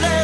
lay